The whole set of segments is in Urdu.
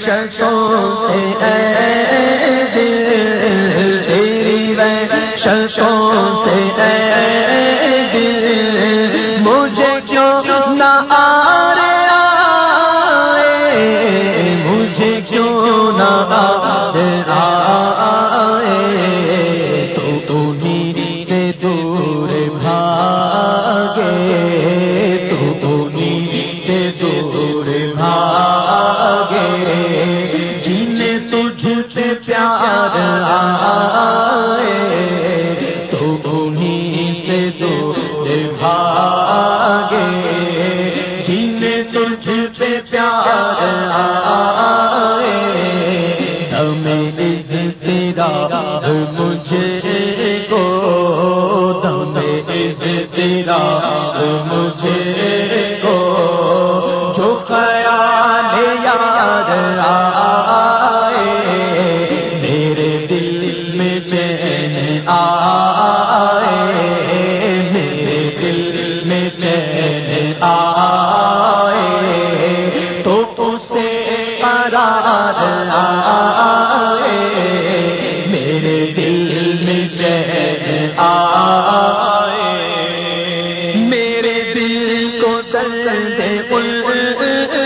شخصوں سے جو درد پل پل پل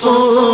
سو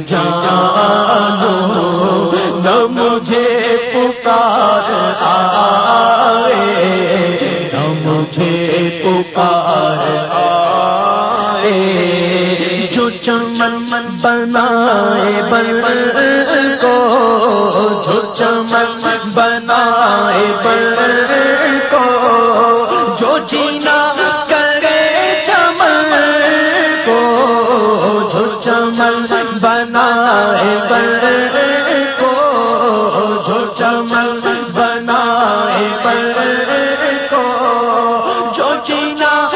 جانو نہ مجھے پکار آئے، نہ مجھے پکار آئے۔ جو چمن بنائے بل کو، جو چمن بنائے بل پہنچا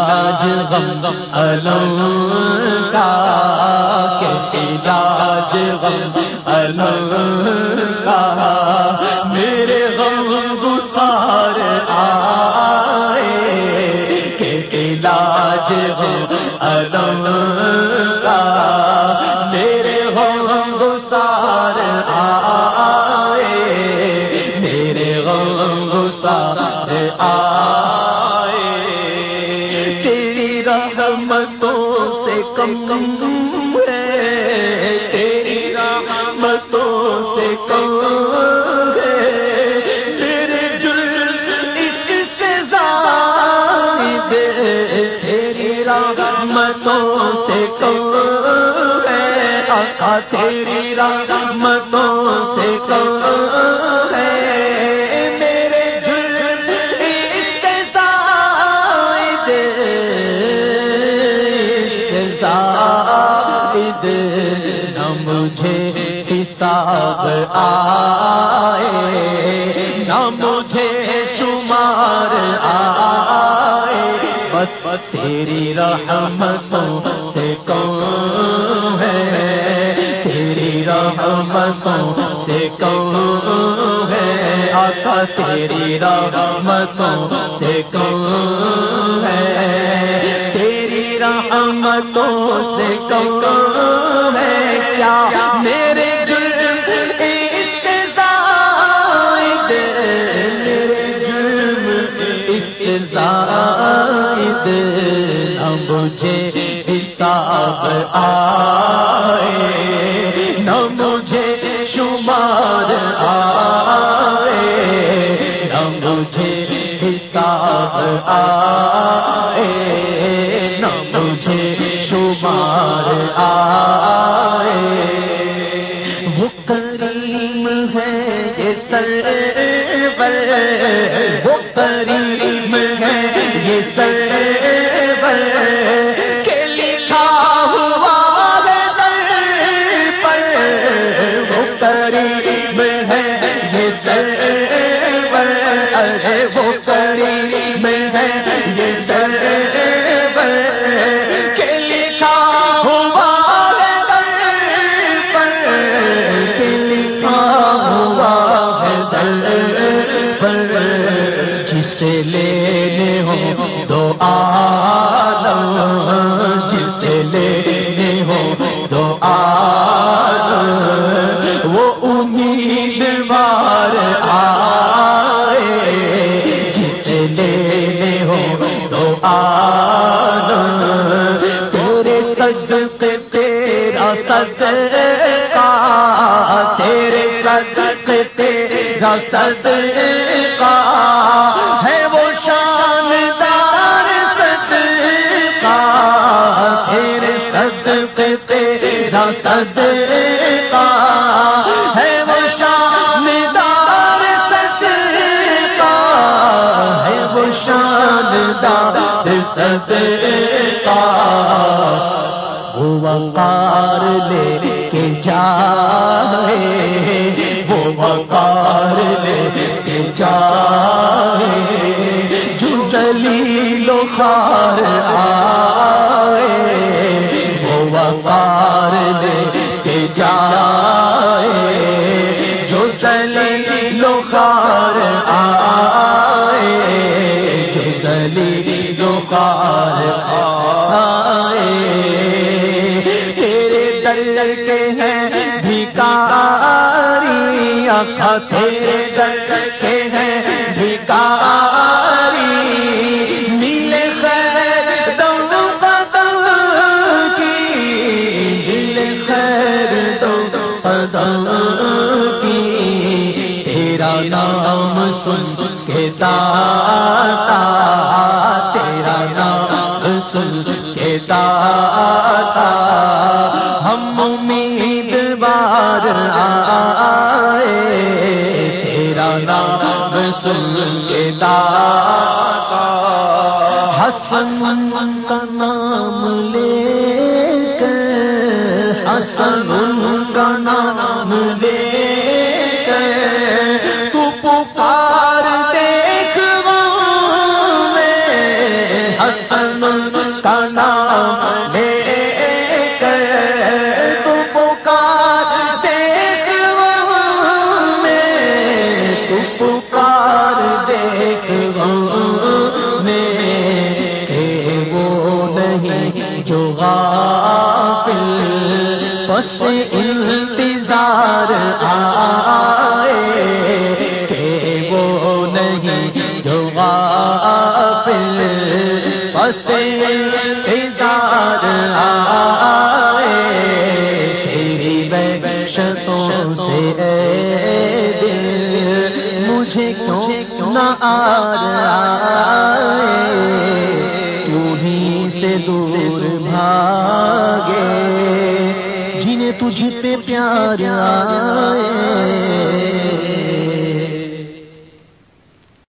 آج غم علم کا کہ علاج غم علم کا میرے غم گسار آئے کہ علاج غم علم کم ہے تیری رحمتوں سے کم ہے تیرے اس سے زائد تیری رحمتوں سے کم ہے آقا تیری رحمتوں سے کم مجھے حساب آئے، نہ مجھے شمار آئے۔ بس تیری رحمتوں سے کون ہے؟ تیری رحمتوں سے کون ہے؟ آقا، تیری رحمتوں سے کون ہے؟ تیری رحمتوں سے کم ہے کیا میرے جرم اس سے زائد میرے جرم اس سے زائد اب مجھے حساب آ مجھے شمار آئے۔ وہ کریم ہے یہ سرور۔ وہ کریم ہے یہ سرور۔ کریم ہے تیرے سج سے تیرا سج ہے وہ شاندار سج کا تیرے سج سے تیرا سج ہے وہ شاندار سج کا ہے وہ شاندار سج کا وہ وقار لے کے جائے آئے وہ وقار کے جائے جو جلیل و آئے، جو جلیل آئے، تیرے کے ہیں بھکاری آخا تیرے در کے دیتا تھا ہم امید بار آئے۔ تیرا نام سن کے داتا۔ حسن جو غافل بس انتظار آئے کہ وہ نہیں، جو غافل بس انتظار آئے، تیری بحشتوں سے اے دل، مجھے کیوں نہ آئے؟ مجھ پہ پیار آئے